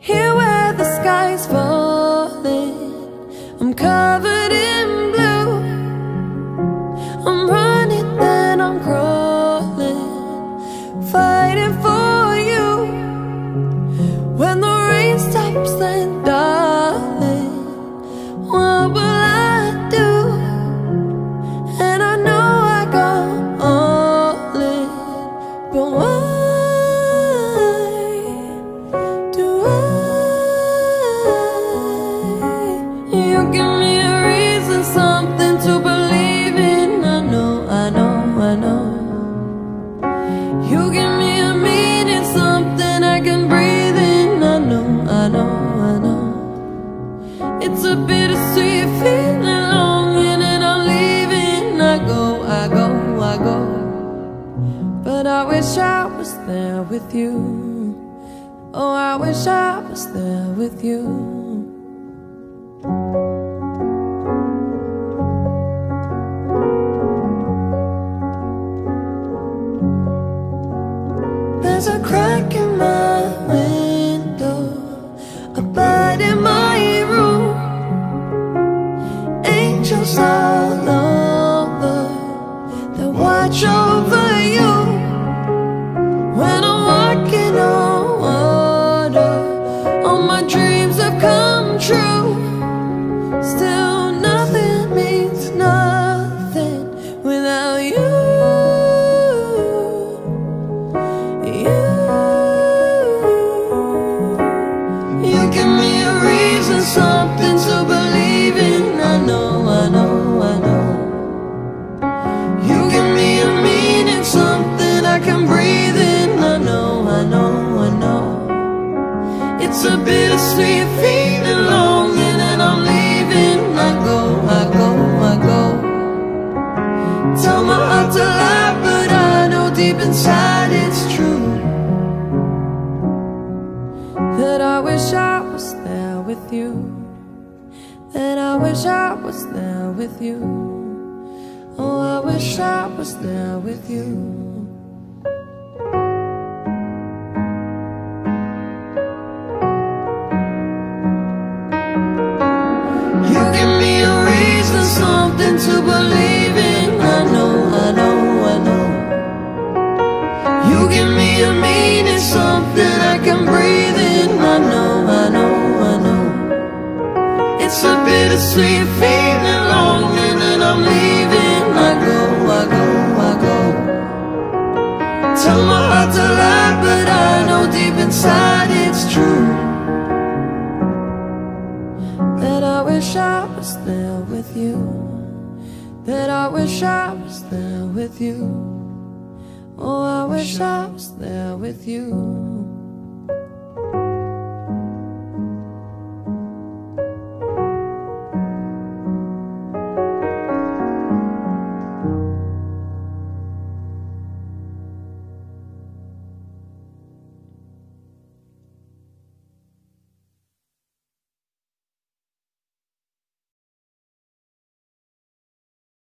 Here where the sky's falling, I'm covered in It's a bittersweet feeling, longing, and I'm leaving. I go, I go, I go. But I wish I was there with you. Oh, I wish I was there with you. There's a crack in my window, something to believe in. I know, I know, I know. You give me a meaning, something I can breathe in. I know, I know, I know. It's a bittersweet feeling, longing, and I'm leaving. I go, I go, I go. Tell my heart to lie, but I know deep inside with you. That I wish I was there with you. Oh, I wish I was there with you. You give me a reason, something to believe bittersweet feeling, longing, and I'm leaving. I go, I go, I go. Tell my heart to lie, but I know deep inside it's true. That I wish I was there with you. That I wish I was there with you. Oh, I wish I was there with you.